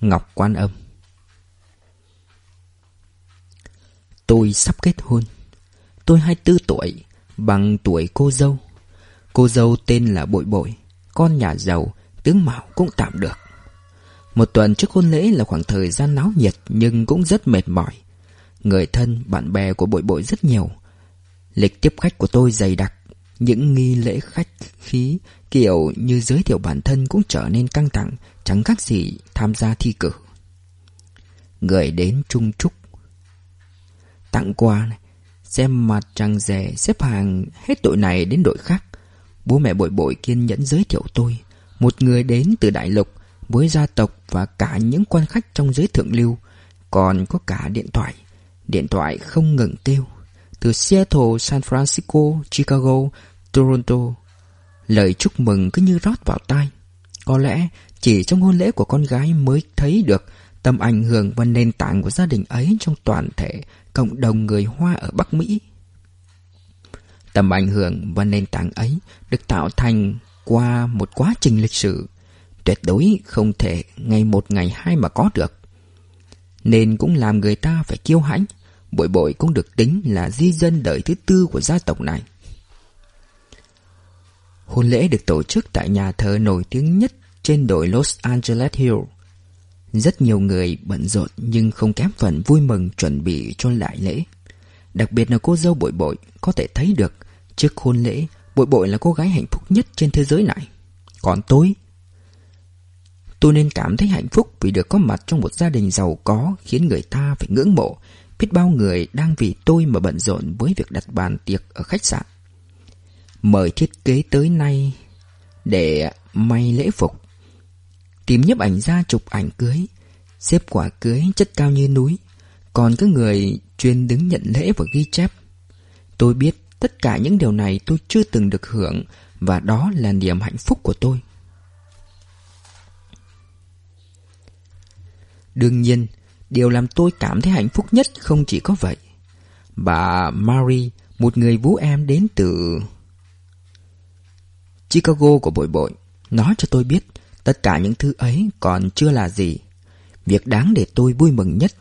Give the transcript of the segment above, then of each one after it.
Ngọc Quan Âm. Tôi sắp kết hôn. Tôi 24 tuổi Bằng tuổi cô dâu. Cô dâu tên là Bội Bội Con nhà giàu Tướng mạo cũng tạm được. Một tuần trước hôn lễ là khoảng thời gian náo nhiệt Nhưng cũng rất mệt mỏi. Người thân, bạn bè của Bội Bội rất nhiều. Lịch tiếp khách của tôi dày đặc. Những nghi lễ khách khí Kiểu như giới thiệu bản thân cũng trở nên căng thẳng Chẳng khác gì tham gia thi cử. Người đến trung trúc Tặng quà này Xem mặt trăng rẻ Xếp hàng hết đội này đến đội khác. Bố mẹ bội bội kiên nhẫn giới thiệu tôi. Một người đến từ đại lục Với gia tộc và cả những quan khách trong giới thượng lưu Còn có cả điện thoại. Điện thoại không ngừng kêu. Từ Seattle, San Francisco, Chicago, Toronto. Lời chúc mừng cứ như rót vào tai. Có lẽ chỉ trong hôn lễ của con gái mới thấy được Tầm ảnh hưởng và nền tảng của gia đình ấy trong toàn thể cộng đồng người Hoa ở Bắc Mỹ. Tầm ảnh hưởng và nền tảng ấy được tạo thành qua một quá trình lịch sử, tuyệt đối không thể ngày một ngày hai mà có được. Nên cũng làm người ta phải kiêu hãnh, bội bội cũng được tính là di dân đời thứ tư của gia tộc này. Hôn lễ được tổ chức tại nhà thờ nổi tiếng nhất trên đồi Los Angeles Hill. Rất nhiều người bận rộn nhưng không kém phần vui mừng chuẩn bị cho lại lễ. Đặc biệt là cô dâu bội bội, có thể thấy được trước hôn lễ bội bội là cô gái hạnh phúc nhất trên thế giới này. Còn tôi? Tôi nên cảm thấy hạnh phúc vì được có mặt trong một gia đình giàu có khiến người ta phải ngưỡng mộ. Biết bao người đang vì tôi mà bận rộn với việc đặt bàn tiệc ở khách sạn. Mời thiết kế tới nay để may lễ phục Tìm nhấp ảnh ra chụp ảnh cưới Xếp quả cưới chất cao như núi. Còn các người chuyên đứng nhận lễ và ghi chép. Tôi biết tất cả những điều này tôi chưa từng được hưởng Và đó là niềm hạnh phúc của tôi. Đương nhiên, điều làm tôi cảm thấy hạnh phúc nhất không chỉ có vậy. Bà Mary, một người vũ em đến từ Chicago của bội bội, nói cho tôi biết. Tất cả những thứ ấy còn chưa là gì. Việc đáng để tôi vui mừng nhất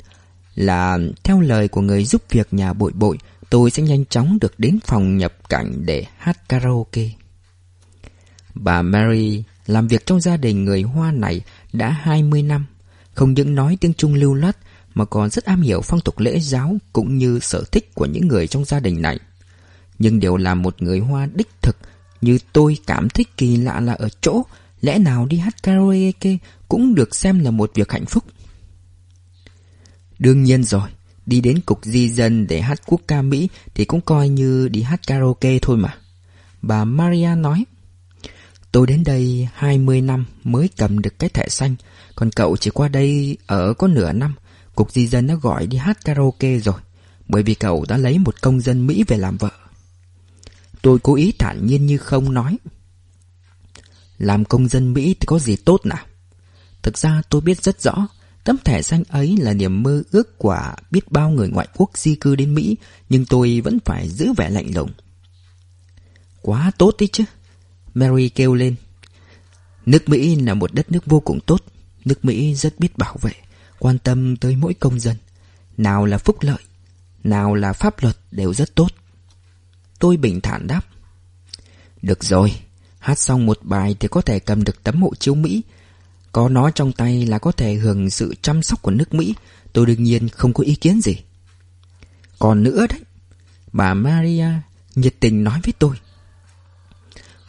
là theo lời của người giúp việc nhà bội bội, tôi sẽ nhanh chóng được đến phòng nhập cảnh để hát karaoke. Bà Mary làm việc trong gia đình người Hoa này đã 20 năm, không những nói tiếng Trung lưu loát mà còn rất am hiểu phong tục lễ giáo cũng như sở thích của những người trong gia đình này. Nhưng điều làm một người Hoa đích thực như tôi cảm thấy kỳ lạ là ở chỗ Lẽ nào đi hát karaoke cũng được xem là một việc hạnh phúc? Đương nhiên rồi, Đi đến cục di dân để hát quốc ca Mỹ Thì cũng coi như đi hát karaoke thôi mà. Bà Maria nói, Tôi đến đây 20 năm mới cầm được cái thẻ xanh, Còn cậu chỉ qua đây ở có nửa năm, Cục di dân đã gọi đi hát karaoke rồi, Bởi vì cậu đã lấy một công dân Mỹ về làm vợ. Tôi cố ý thản nhiên như không nói làm công dân Mỹ thì có gì tốt nào? Thực ra tôi biết rất rõ, Tấm thẻ xanh ấy là niềm mơ ước của biết bao người ngoại quốc di cư đến Mỹ, Nhưng tôi vẫn phải giữ vẻ lạnh lùng. Quá tốt đi chứ, Mary kêu lên. Nước Mỹ là một đất nước vô cùng tốt, Nước Mỹ rất biết bảo vệ, Quan tâm tới mỗi công dân. Nào là phúc lợi, Nào là pháp luật đều rất tốt. Tôi bình thản đáp. Được rồi Hát xong một bài thì có thể cầm được tấm hộ chiếu Mỹ. Có nó trong tay là có thể hưởng sự chăm sóc của nước Mỹ. Tôi đương nhiên không có ý kiến gì. Còn nữa đấy Bà Maria nhiệt tình nói với tôi.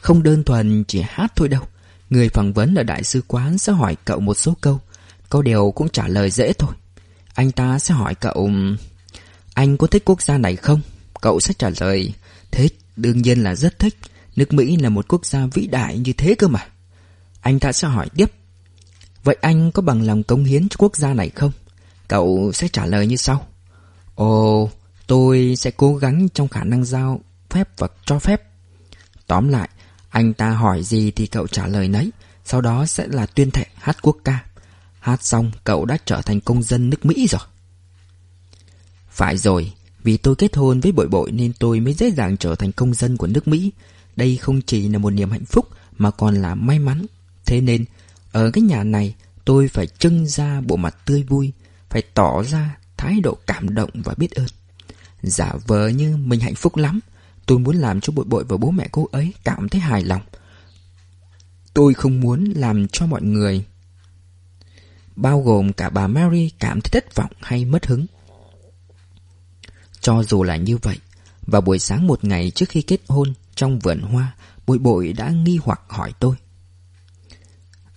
Không đơn thuần chỉ hát thôi đâu Người phỏng vấn ở đại sứ quán sẽ hỏi cậu một số câu Câu đều cũng trả lời dễ thôi. Anh ta sẽ hỏi cậu Anh có thích quốc gia này không? Cậu sẽ trả lời Thích, đương nhiên là rất thích. Nước Mỹ là một quốc gia vĩ đại như thế cơ mà. Anh ta sẽ hỏi tiếp. Vậy anh có bằng lòng cống hiến cho quốc gia này không? Cậu sẽ trả lời như sau. Ồ, tôi sẽ cố gắng trong khả năng giao phép và cho phép. Tóm lại, anh ta hỏi gì thì cậu trả lời nấy. Sau đó sẽ là tuyên thệ hát quốc ca. Hát xong cậu đã trở thành công dân nước Mỹ rồi. Phải rồi, vì tôi kết hôn với bội bội nên tôi mới dễ dàng trở thành công dân của nước Mỹ. Đây không chỉ là một niềm hạnh phúc mà còn là may mắn. Thế nên, ở cái nhà này, Tôi phải trưng ra bộ mặt tươi vui, phải tỏ ra thái độ cảm động và biết ơn. Giả vờ như mình hạnh phúc lắm, tôi muốn làm cho bội bội và bố mẹ cô ấy cảm thấy hài lòng. Tôi không muốn làm cho mọi người, bao gồm cả bà Mary cảm thấy thất vọng hay mất hứng. Cho dù là như vậy, vào buổi sáng một ngày trước khi kết hôn trong vườn hoa, bội bội đã nghi hoặc hỏi tôi.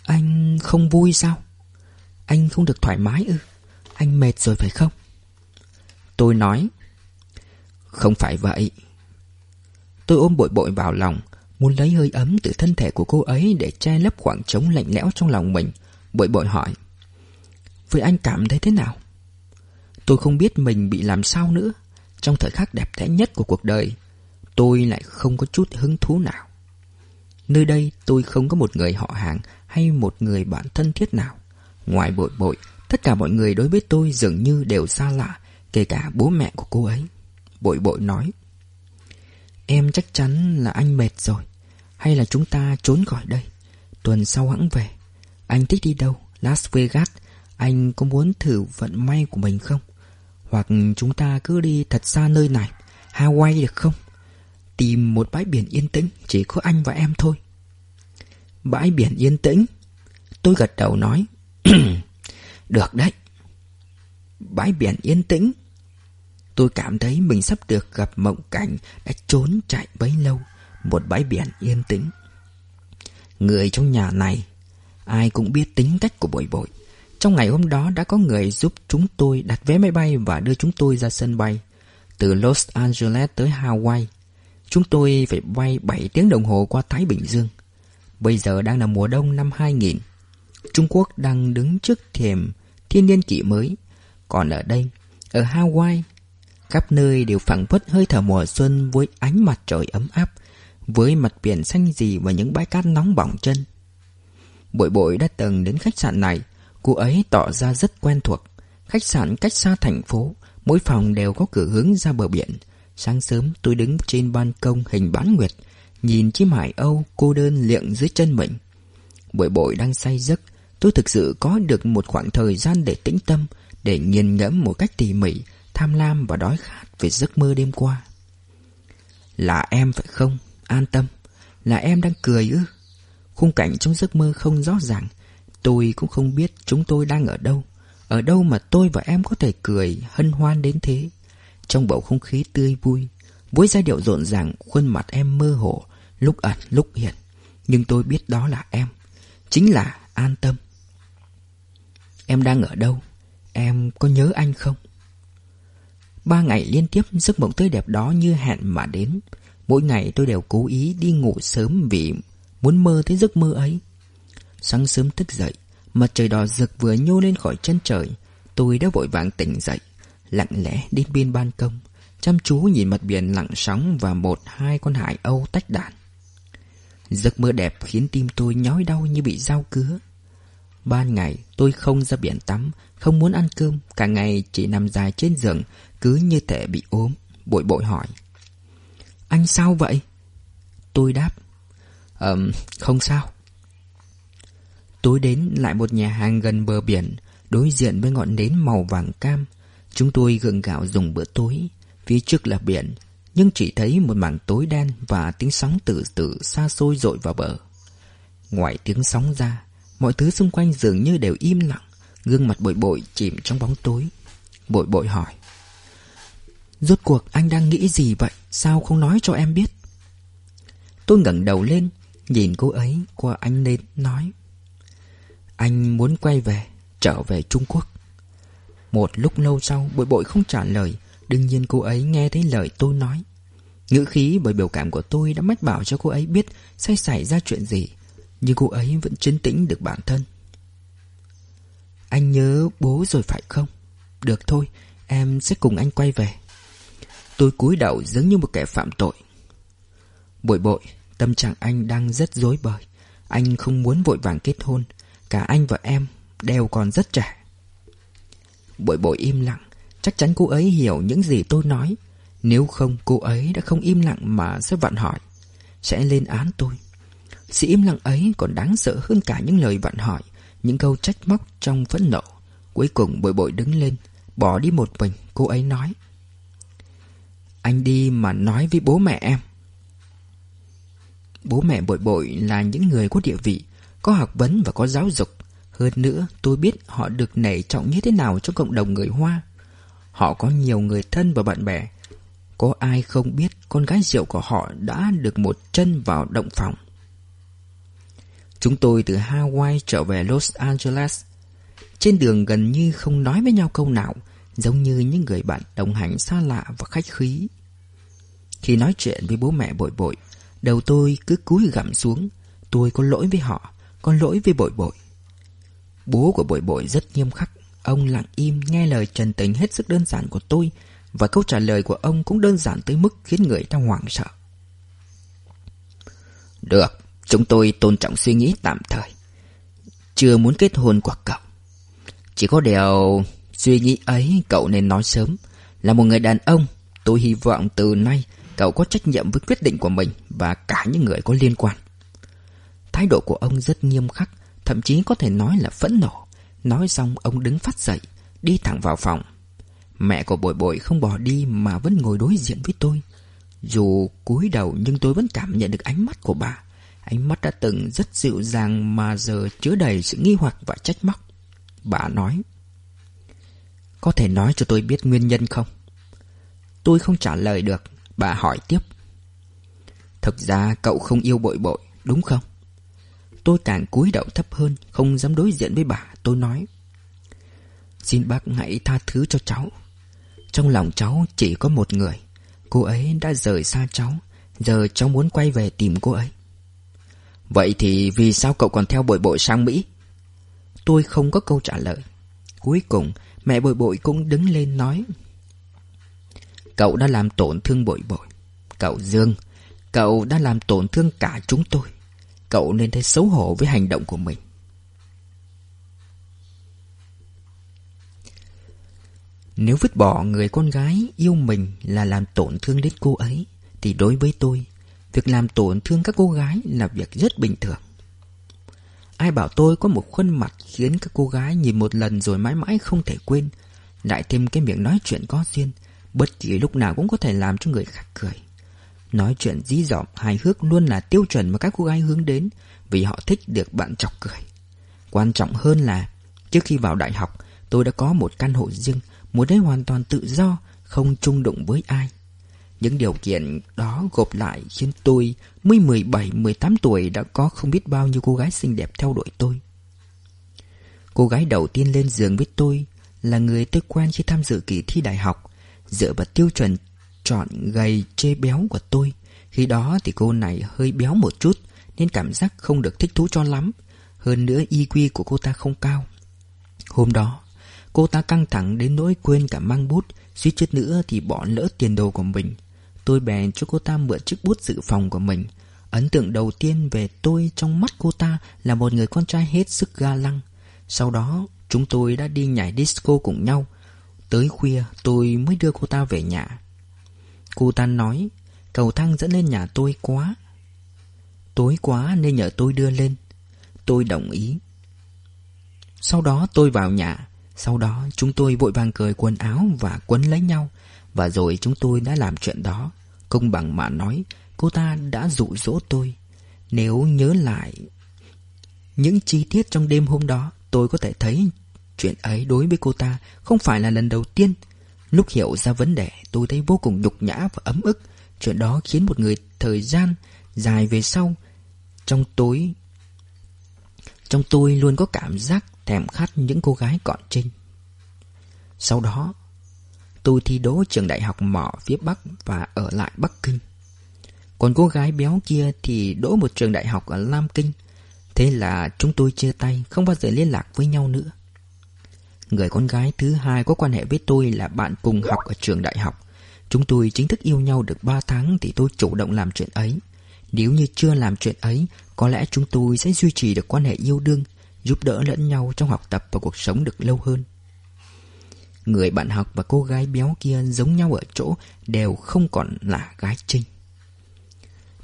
Anh không vui sao? Anh không được thoải mái ư? Anh mệt rồi phải không? Tôi nói Không phải vậy Tôi ôm bội bội vào lòng Muốn lấy hơi ấm từ thân thể của cô ấy Để che lấp khoảng trống lạnh lẽo trong lòng mình Bội bội hỏi Vậy anh cảm thấy thế nào? Tôi không biết mình bị làm sao nữa Trong thời khắc đẹp đẽ nhất của cuộc đời Tôi lại không có chút hứng thú nào. Nơi đây tôi không có một người họ hàng Hay một người bạn thân thiết nào. Ngoài bội bội, Tất cả mọi người đối với tôi dường như đều xa lạ, Kể cả bố mẹ của cô ấy. Bội bội nói, Em chắc chắn là anh mệt rồi, Hay là chúng ta trốn khỏi đây? Tuần sau hãng về. Anh thích đi đâu? Las Vegas. Anh có muốn thử vận may của mình không? Hoặc chúng ta cứ đi thật xa nơi này, Hawaii được không? Tìm một bãi biển yên tĩnh Chỉ có anh và em thôi Bãi biển yên tĩnh Tôi gật đầu nói Được đấy Bãi biển yên tĩnh Tôi cảm thấy mình sắp được gặp mộng cảnh đã trốn chạy bấy lâu, một bãi biển yên tĩnh. Người trong nhà này, ai cũng biết tính cách của bội bội. Trong ngày hôm đó đã có người giúp chúng tôi đặt vé máy bay và đưa chúng tôi ra sân bay. Từ Los Angeles tới Hawaii, chúng tôi phải bay 7 tiếng đồng hồ qua Thái Bình Dương. Bây giờ đang là mùa đông năm 2000. Trung Quốc đang đứng trước thềm thiên niên kỷ mới. Còn ở đây, ở Hawaii, Khắp nơi đều phảng phất hơi thở mùa xuân với ánh mặt trời ấm áp, với mặt biển xanh dì và những bãi cát nóng bỏng chân. Bội bội đã từng đến khách sạn này, cô ấy tỏ ra rất quen thuộc. Khách sạn cách xa thành phố, mỗi phòng đều có cửa hướng ra bờ biển. Sáng sớm tôi đứng trên ban công hình bán nguyệt, nhìn chiếc hải âu cô đơn liệng dưới chân mình. Bội bội đang say giấc, tôi thực sự có được một khoảng thời gian để tĩnh tâm, để nghiền ngẫm một cách tỉ mỉ tham lam và đói khát về giấc mơ đêm qua. Là em phải không? An tâm. Là em đang cười ư? Khung cảnh trong giấc mơ không rõ ràng. Tôi cũng không biết chúng tôi đang ở đâu. Ở đâu mà tôi và em có thể cười hân hoan đến thế. Trong bầu không khí tươi vui, với giai điệu rộn ràng, khuôn mặt em mơ hồ, lúc ẩn lúc hiện. Nhưng tôi biết đó là em. Chính là an tâm. Em đang ở đâu? Em có nhớ anh không? Ba ngày liên tiếp giấc mộng tươi đẹp đó như hẹn mà đến. Mỗi ngày tôi đều cố ý đi ngủ sớm vì muốn mơ thấy giấc mơ ấy. Sáng sớm thức dậy, mặt trời đỏ rực vừa nhô lên khỏi chân trời. Tôi đã vội vàng tỉnh dậy, lặng lẽ đến bên ban công, chăm chú nhìn mặt biển lặng sóng và một hai con hải âu tách đàn. Giấc mơ đẹp khiến tim tôi nhói đau như bị dao cứa. Ban ngày tôi không ra biển tắm Không muốn ăn cơm Cả ngày chỉ nằm dài trên giường Cứ như thể bị ốm Bội bội hỏi Anh sao vậy? Tôi đáp Ờm, không sao Tối đến lại một nhà hàng gần bờ biển Đối diện với ngọn nến màu vàng cam Chúng tôi gượng gạo dùng bữa tối, Phía trước là biển, Nhưng chỉ thấy một mảng tối đen Và tiếng sóng từ từ xa xôi dội vào bờ. Ngoài tiếng sóng ra, Mọi thứ xung quanh dường như đều im lặng, Gương mặt bội bội chìm trong bóng tối. Bội bội hỏi, Rốt cuộc anh đang nghĩ gì vậy? Sao không nói cho em biết? Tôi ngẩng đầu lên, Nhìn cô ấy qua anh lên nói, Anh muốn quay về, Trở về Trung Quốc. Một lúc lâu sau bội bội không trả lời. Đương nhiên cô ấy nghe thấy lời tôi nói. Ngữ khí bởi biểu cảm của tôi đã mách bảo cho cô ấy biết Sẽ xảy ra chuyện gì. Nhưng cô ấy vẫn chấn tĩnh được bản thân. Anh nhớ bố rồi phải không? Được thôi, em sẽ cùng anh quay về. Tôi cúi đầu giống như một kẻ phạm tội. Bội bội, tâm trạng anh đang rất rối bời. Anh không muốn vội vàng kết hôn. Cả anh và em đều còn rất trẻ. Bội bội im lặng. Chắc chắn cô ấy hiểu những gì tôi nói. Nếu không, cô ấy đã không im lặng mà sẽ vặn hỏi. Sẽ lên án tôi. Sự im lặng ấy còn đáng sợ hơn cả những lời vặn hỏi, Những câu trách móc trong phẫn nộ. Cuối cùng bội bội đứng lên, Bỏ đi một mình, Cô ấy nói. Anh đi mà nói với bố mẹ em. Bố mẹ bội bội là những người có địa vị, Có học vấn và có giáo dục. Hơn nữa, tôi biết họ được nảy trọng như thế nào trong cộng đồng người Hoa. Họ có nhiều người thân và bạn bè. Có ai không biết con gái rượu của họ đã được một chân vào động phòng? Chúng tôi từ Hawaii trở về Los Angeles. Trên đường gần như không nói với nhau câu nào, Giống như những người bạn đồng hành xa lạ và khách khí. Khi nói chuyện với bố mẹ bội bội, Đầu tôi cứ cúi gặm xuống. Tôi có lỗi với họ, Có lỗi với bội bội. Bố của bội bội rất nghiêm khắc. Ông lặng im nghe lời trần tình hết sức đơn giản của tôi Và câu trả lời của ông cũng đơn giản tới mức khiến người ta hoảng sợ. Được, chúng tôi tôn trọng suy nghĩ tạm thời. Chưa muốn kết hôn của cậu. Chỉ có điều suy nghĩ ấy cậu nên nói sớm. Là một người đàn ông Tôi hy vọng từ nay Cậu có trách nhiệm với quyết định của mình Và cả những người có liên quan. Thái độ của ông rất nghiêm khắc. Thậm chí có thể nói là phẫn nộ. Nói xong, ông đứng phát dậy, Đi thẳng vào phòng. Mẹ của bội bội không bỏ đi Mà vẫn ngồi đối diện với tôi. Dù cúi đầu nhưng tôi vẫn cảm nhận được ánh mắt của bà. Ánh mắt đã từng rất dịu dàng Mà giờ chứa đầy sự nghi hoặc và trách móc. Bà nói, Có thể nói cho tôi biết nguyên nhân không? Tôi không trả lời được. Bà hỏi tiếp, Thực ra cậu không yêu bội bội, Đúng không? Tôi càng cúi đầu thấp hơn, Không dám đối diện với bà. Tôi nói, Xin bác hãy tha thứ cho cháu. Trong lòng cháu chỉ có một người. Cô ấy đã rời xa cháu. Giờ cháu muốn quay về tìm cô ấy. Vậy thì vì sao cậu còn theo bội bội sang Mỹ? Tôi không có câu trả lời. Cuối cùng, mẹ bội bội cũng đứng lên nói, Cậu đã làm tổn thương bội bội. Cậu Dương, Cậu đã làm tổn thương cả chúng tôi. Cậu nên thấy xấu hổ với hành động của mình. Nếu vứt bỏ người con gái yêu mình là làm tổn thương đến cô ấy, Thì đối với tôi, Việc làm tổn thương các cô gái là việc rất bình thường. Ai bảo tôi có một khuôn mặt khiến các cô gái nhìn một lần rồi mãi mãi không thể quên, Lại thêm cái miệng nói chuyện có duyên, Bất kỳ lúc nào cũng có thể làm cho người khác cười. Nói chuyện dí dỏm, hài hước luôn là tiêu chuẩn mà các cô gái hướng đến, Vì họ thích được bạn chọc cười. Quan trọng hơn là, Trước khi vào đại học, Tôi đã có một căn hộ riêng Muốn đấy hoàn toàn tự do, Không chung đụng với ai. Những điều kiện đó gộp lại Khiến tôi mới 17-18 tuổi Đã có không biết bao nhiêu cô gái xinh đẹp theo đuổi tôi. Cô gái đầu tiên lên giường với tôi Là người tôi quen khi tham dự kỳ thi đại học, Dựa vào tiêu chuẩn chọn gầy chê béo của tôi. Khi đó thì cô này hơi béo một chút, Nên cảm giác không được thích thú cho lắm. Hơn nữa IQ của cô ta không cao. Hôm đó, Cô ta căng thẳng đến nỗi quên cả mang bút, Suýt chút nữa thì bỏ lỡ tiền đồ của mình. Tôi bèn cho cô ta mượn chiếc bút dự phòng của mình. Ấn tượng đầu tiên về tôi trong mắt cô ta Là một người con trai hết sức ga lăng. Sau đó, chúng tôi đã đi nhảy disco cùng nhau. Tới khuya, tôi mới đưa cô ta về nhà. Cô ta nói, Cầu thang dẫn lên nhà tôi quá. Tối quá nên nhờ tôi đưa lên. Tôi đồng ý. Sau đó tôi vào nhà. Sau đó chúng tôi vội vàng cởi quần áo Và quấn lấy nhau. Và rồi chúng tôi đã làm chuyện đó. Công bằng mà nói, Cô ta đã dụ dỗ tôi. Nếu nhớ lại Những chi tiết trong đêm hôm đó, Tôi có thể thấy Chuyện ấy đối với cô ta Không phải là lần đầu tiên. Lúc hiểu ra vấn đề, tôi thấy vô cùng nhục nhã và ấm ức. Chuyện đó khiến một người thời gian dài về sau, Trong tối, Trong tôi luôn có cảm giác thèm khát những cô gái còn trinh Sau đó, Tôi thi đỗ trường đại học mỏ phía Bắc và ở lại Bắc Kinh. Còn cô gái béo kia thì đỗ một trường đại học ở Lam Kinh. Thế là chúng tôi chia tay, không bao giờ liên lạc với nhau nữa. Người con gái thứ hai có quan hệ với tôi là bạn cùng học ở trường đại học. Chúng tôi chính thức yêu nhau được 3 tháng thì tôi chủ động làm chuyện ấy. Nếu như chưa làm chuyện ấy, có lẽ chúng tôi sẽ duy trì được quan hệ yêu đương, giúp đỡ lẫn nhau trong học tập và cuộc sống được lâu hơn. Người bạn học và cô gái béo kia giống nhau ở chỗ đều không còn là gái trinh.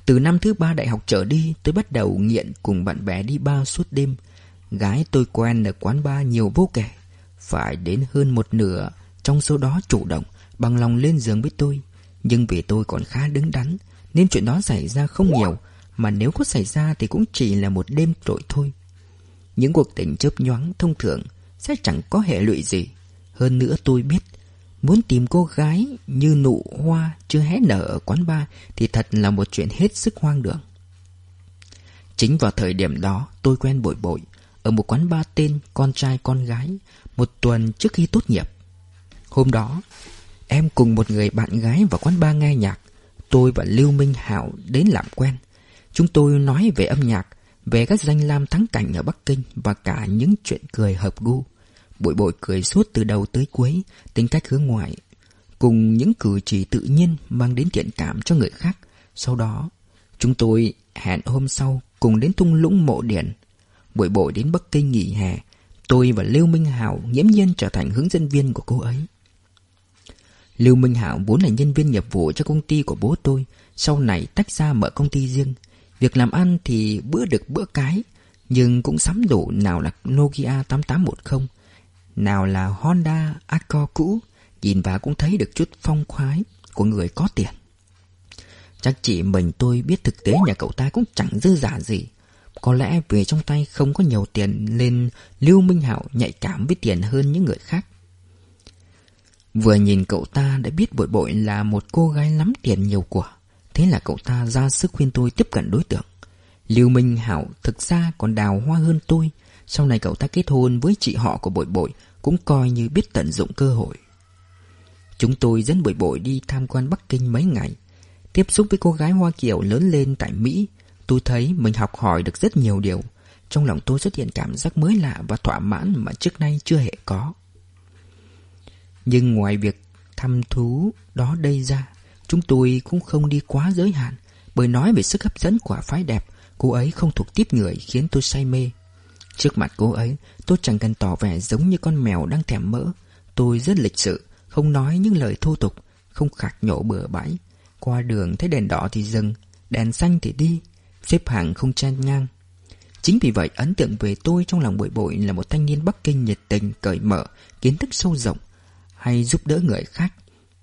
Từ năm thứ ba đại học trở đi, tôi bắt đầu nghiện cùng bạn bè đi bar suốt đêm. Gái tôi quen ở quán bar nhiều vô kể phải đến hơn một nửa Trong số đó chủ động, Bằng lòng lên giường với tôi. Nhưng vì tôi còn khá đứng đắn, Nên chuyện đó xảy ra không nhiều, Mà nếu có xảy ra thì cũng chỉ là một đêm trội thôi. Những cuộc tình chớp nhoáng thông thường Sẽ chẳng có hệ lụy gì. Hơn nữa tôi biết, Muốn tìm cô gái như nụ hoa chưa hé nở ở quán bar Thì thật là một chuyện hết sức hoang đường. Chính vào thời điểm đó, tôi quen bội bội Ở một quán bar tên con trai con gái một tuần trước khi tốt nghiệp. Hôm đó, Em cùng một người bạn gái vào quán bar nghe nhạc, Tôi và Lưu Minh Hảo đến làm quen. Chúng tôi nói về âm nhạc, Về các danh lam thắng cảnh ở Bắc Kinh Và cả những chuyện cười hợp gu. Bội bội cười suốt từ đầu tới cuối, Tính cách hướng ngoại, Cùng những cử chỉ tự nhiên Mang đến thiện cảm cho người khác. Sau đó, Chúng tôi hẹn hôm sau Cùng đến thung lũng mộ điển Bội bội đến Bắc Kinh nghỉ hè Tôi và Lưu Minh Hảo nghiễm nhiên trở thành hướng dẫn viên của cô ấy. Lưu Minh Hảo vốn là nhân viên nghiệp vụ cho công ty của bố tôi, Sau này tách ra mở công ty riêng. Việc làm ăn thì bữa được bữa cái, Nhưng cũng sắm đủ nào là Nokia 8810 nào là Honda Accord cũ, Nhìn vào cũng thấy được chút phong khoái Của người có tiền. Chắc chỉ mình tôi biết thực tế nhà cậu ta cũng chẳng dư giả gì. Có lẽ vì trong tay không có nhiều tiền Nên Lưu Minh Hạo nhạy cảm với tiền hơn những người khác. Vừa nhìn cậu ta đã biết bội bội là một cô gái lắm tiền nhiều của. Thế là cậu ta ra sức khuyên tôi tiếp cận đối tượng. Lưu Minh Hảo thực ra còn đào hoa hơn tôi. Sau này cậu ta kết hôn với chị họ của bội bội cũng coi như biết tận dụng cơ hội. Chúng tôi dẫn bội bội đi tham quan Bắc Kinh mấy ngày. Tiếp xúc với cô gái Hoa Kiều lớn lên tại Mỹ, tôi thấy mình học hỏi được rất nhiều điều. Trong lòng tôi xuất hiện cảm giác mới lạ và thỏa mãn mà trước nay chưa hề có. Nhưng ngoài việc thăm thú đó đây ra, chúng tôi cũng không đi quá giới hạn. Bởi nói về sức hấp dẫn của phái đẹp, cô ấy không thuộc tiếp người khiến tôi say mê. Trước mặt cô ấy, tôi chẳng cần tỏ vẻ giống như con mèo đang thèm mỡ. Tôi rất lịch sự, không nói những lời thô tục, không khạc nhổ bừa bãi. Qua đường thấy đèn đỏ thì dừng, đèn xanh thì đi, xếp hàng không chen ngang. Chính vì vậy ấn tượng về tôi trong lòng bội bội là một thanh niên Bắc Kinh nhiệt tình, cởi mở, kiến thức sâu rộng, hay giúp đỡ người khác,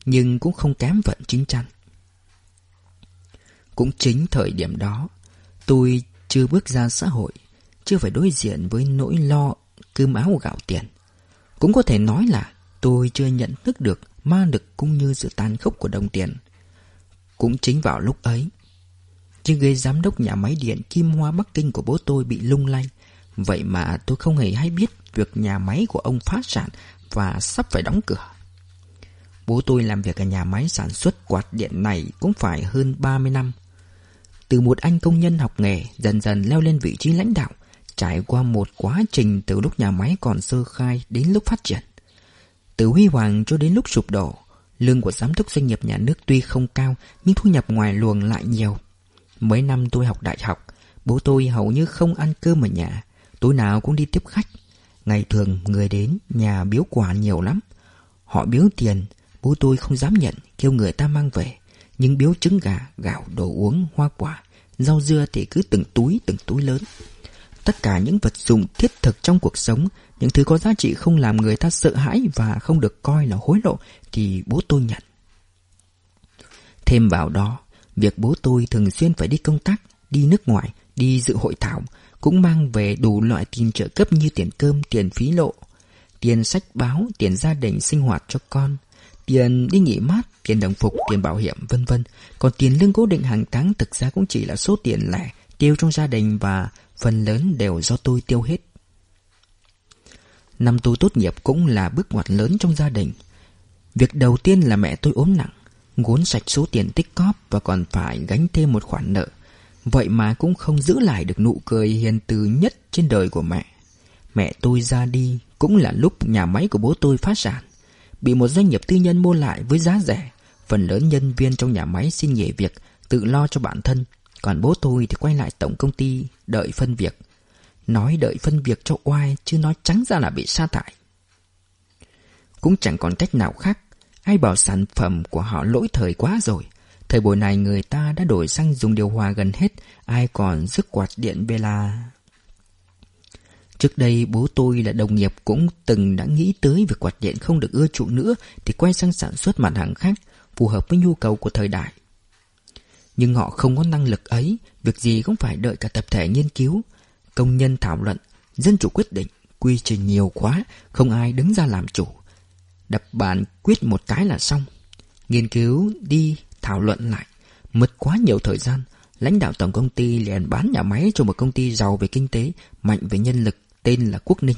nhưng cũng không kém vận chính chắn. Cũng chính thời điểm đó, tôi chưa bước ra xã hội, chưa phải đối diện với nỗi lo cơm áo gạo tiền. Cũng có thể nói là tôi chưa nhận thức được ma lực cũng như sự tàn khốc của đồng tiền. Cũng chính vào lúc ấy, chiếc ghế giám đốc nhà máy điện Kim Hoa Bắc Kinh của bố tôi bị lung lay. Vậy mà tôi không hề hay biết việc nhà máy của ông phá sản và sắp phải đóng cửa. Bố tôi làm việc ở nhà máy sản xuất quạt điện này cũng phải hơn 30 năm. Từ một anh công nhân học nghề dần dần leo lên vị trí lãnh đạo, trải qua một quá trình từ lúc nhà máy còn sơ khai đến lúc phát triển. Từ huy hoàng cho đến lúc sụp đổ, lương của giám đốc doanh nghiệp nhà nước tuy không cao nhưng thu nhập ngoài luồng lại nhiều. Mấy năm tôi học đại học, bố tôi hầu như không ăn cơm ở nhà, tối nào cũng đi tiếp khách. Ngày thường người đến nhà biếu quà nhiều lắm. Họ biếu tiền, bố tôi không dám nhận, kêu người ta mang về. Nhưng biếu trứng gà, gạo, đồ uống, hoa quả, rau dưa thì cứ từng túi từng túi lớn. Tất cả những vật dụng thiết thực trong cuộc sống, những thứ có giá trị không làm người ta sợ hãi và không được coi là hối lộ thì bố tôi nhận. Thêm vào đó, việc bố tôi thường xuyên phải đi công tác, đi nước ngoài, đi dự hội thảo, cũng mang về đủ loại tiền trợ cấp như tiền cơm, tiền phí lộ, tiền sách báo, tiền gia đình sinh hoạt cho con, tiền đi nghỉ mát, tiền đồng phục, tiền bảo hiểm, vân vân. Còn tiền lương cố định hàng tháng thực ra cũng chỉ là số tiền lẻ tiêu trong gia đình và phần lớn đều do tôi tiêu hết. Năm tôi tốt nghiệp cũng là bước ngoặt lớn trong gia đình. Việc đầu tiên là mẹ tôi ốm nặng, ngốn sạch số tiền tích cóp và còn phải gánh thêm một khoản nợ. Vậy mà cũng không giữ lại được nụ cười hiền từ nhất trên đời của mẹ. Mẹ tôi ra đi cũng là lúc nhà máy của bố tôi phá sản. Bị một doanh nghiệp tư nhân mua lại với giá rẻ. Phần lớn nhân viên trong nhà máy xin nghỉ việc, tự lo cho bản thân còn bố tôi thì quay lại tổng công ty đợi phân việc. Nói đợi phân việc cho oai chứ nói trắng ra là bị sa thải. Cũng chẳng còn cách nào khác. Ai bảo sản phẩm của họ lỗi thời quá rồi. Thời buổi này người ta đã đổi sang dùng điều hòa gần hết. Ai còn dứt quạt điện bê la. Trước đây bố tôi là đồng nghiệp cũng từng đã nghĩ tới việc quạt điện không được ưa chuộng nữa thì quay sang sản xuất mặt hàng khác phù hợp với nhu cầu của thời đại. Nhưng họ không có năng lực ấy, việc gì cũng phải đợi cả tập thể nghiên cứu, công nhân thảo luận, dân chủ quyết định, quy trình nhiều quá, không ai đứng ra làm chủ. Đập bàn quyết một cái là xong. Nghiên cứu đi thảo luận lại, mất quá nhiều thời gian, lãnh đạo tổng công ty liền bán nhà máy cho một công ty giàu về kinh tế, mạnh về nhân lực tên là Quốc Ninh.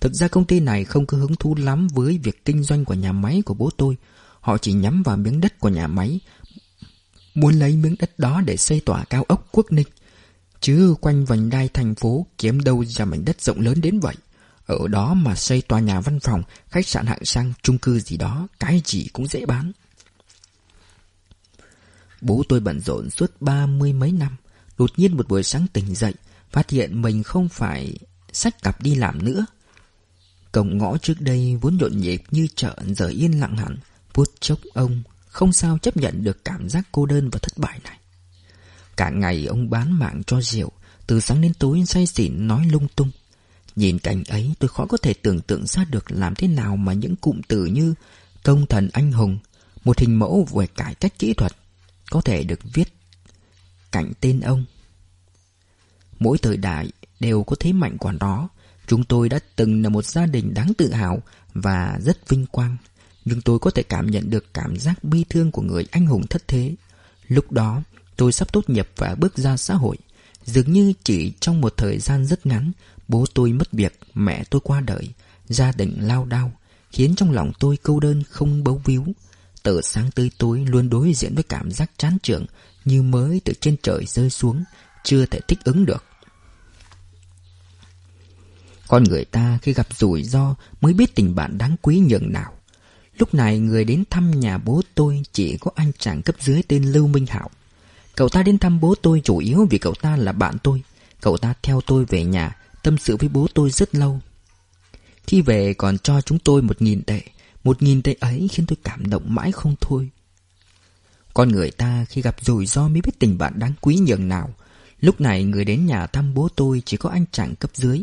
Thực ra công ty này không có hứng thú lắm với việc kinh doanh của nhà máy của bố tôi. Họ chỉ nhắm vào miếng đất của nhà máy, muốn lấy miếng đất đó để xây tòa cao ốc Quốc Ninh. Chứ quanh vành đai thành phố kiếm đâu ra mảnh đất rộng lớn đến vậy. Ở đó mà xây tòa nhà văn phòng, khách sạn hạng sang, chung cư gì đó, cái gì cũng dễ bán. Bố tôi bận rộn suốt ba mươi mấy năm. Đột nhiên một buổi sáng tỉnh dậy, phát hiện mình không phải sách cặp đi làm nữa. Cổng ngõ trước đây vốn nhộn nhịp như chợ giờ yên lặng hẳn, phút chốc ông không sao chấp nhận được cảm giác cô đơn và thất bại này. Cả ngày ông bán mạng cho rượu, từ sáng đến tối say xỉn nói lung tung. Nhìn cảnh ấy tôi khó có thể tưởng tượng ra được làm thế nào mà những cụm từ như công thần anh hùng, một hình mẫu về cải cách kỹ thuật, có thể được viết cạnh tên ông. Mỗi thời đại đều có thế mạnh của nó. Chúng tôi đã từng là một gia đình đáng tự hào và rất vinh quang. Nhưng tôi có thể cảm nhận được cảm giác bi thương của người anh hùng thất thế. Lúc đó, tôi sắp tốt nghiệp và bước ra xã hội. Dường như chỉ trong một thời gian rất ngắn, bố tôi mất việc, mẹ tôi qua đời, gia đình lao đao, khiến trong lòng tôi câu đơn không bấu víu. Từ sáng tới tối luôn đối diện với cảm giác chán trường như mới từ trên trời rơi xuống, chưa thể thích ứng được. Con người ta khi gặp rủi ro mới biết tình bạn đáng quý nhường nào. Lúc này người đến thăm nhà bố tôi chỉ có anh chàng cấp dưới tên Lưu Minh Hảo. Cậu ta đến thăm bố tôi chủ yếu vì cậu ta là bạn tôi. Cậu ta theo tôi về nhà, tâm sự với bố tôi rất lâu. Khi về còn cho chúng tôi một nghìn tệ. Một nghìn tệ ấy khiến tôi cảm động mãi không thôi. Con người ta khi gặp rủi ro mới biết tình bạn đáng quý nhường nào. Lúc này người đến nhà thăm bố tôi chỉ có anh chàng cấp dưới.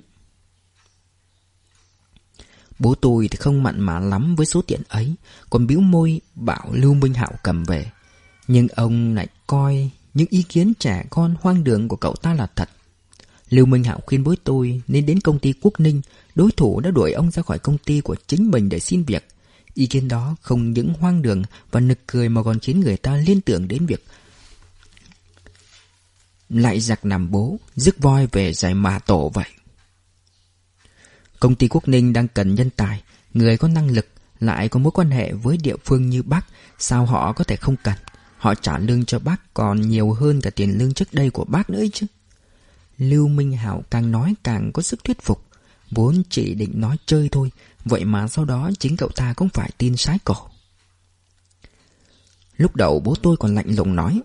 Bố tôi thì không mặn mà lắm với số tiền ấy, còn bĩu môi bảo Lưu Minh Hạo cầm về. Nhưng ông lại coi những ý kiến trẻ con hoang đường của cậu ta là thật. Lưu Minh Hạo khuyên bố tôi nên đến công ty Quốc Ninh, đối thủ đã đuổi ông ra khỏi công ty của chính mình để xin việc. Ý kiến đó không những hoang đường và nực cười mà còn khiến người ta liên tưởng đến việc lại giặc nằm bố, rước voi về giải mà tổ vậy. Công ty Quốc Ninh đang cần nhân tài, người có năng lực, lại có mối quan hệ với địa phương như bác, sao họ có thể không cần? Họ trả lương cho bác còn nhiều hơn cả tiền lương trước đây của bác nữa chứ. Lưu Minh Hảo càng nói càng có sức thuyết phục. Vốn chỉ định nói chơi thôi, vậy mà sau đó chính cậu ta cũng phải tin sái cổ. Lúc đầu bố tôi còn lạnh lùng nói,